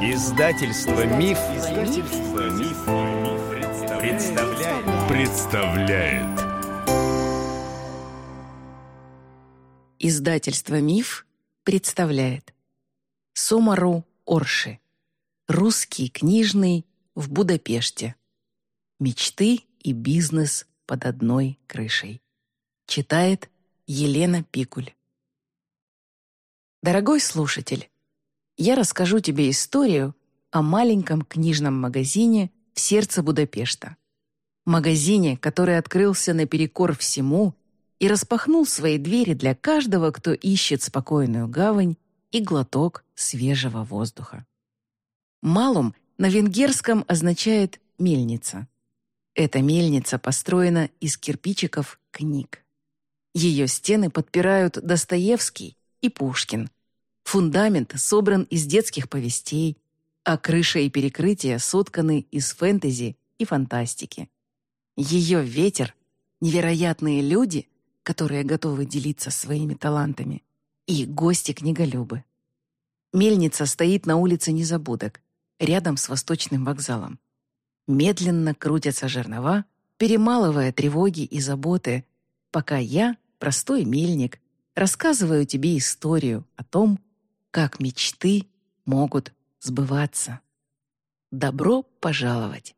Издательство Миф, Издательство Миф, представляет. представляет. Издательство Миф представляет. Сомару Орши. Русский книжный в Будапеште. Мечты и бизнес под одной крышей. Читает Елена Пикуль. Дорогой слушатель, я расскажу тебе историю о маленьком книжном магазине в сердце Будапешта. Магазине, который открылся наперекор всему и распахнул свои двери для каждого, кто ищет спокойную гавань и глоток свежего воздуха. «Малум» на венгерском означает «мельница». Эта мельница построена из кирпичиков книг. Ее стены подпирают Достоевский и Пушкин – Фундамент собран из детских повестей, а крыша и перекрытия сотканы из фэнтези и фантастики. Ее ветер — невероятные люди, которые готовы делиться своими талантами, и гости-книголюбы. Мельница стоит на улице Незабудок, рядом с Восточным вокзалом. Медленно крутятся жернова, перемалывая тревоги и заботы, пока я, простой мельник, рассказываю тебе историю о том, как мечты могут сбываться. Добро пожаловать!